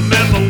remember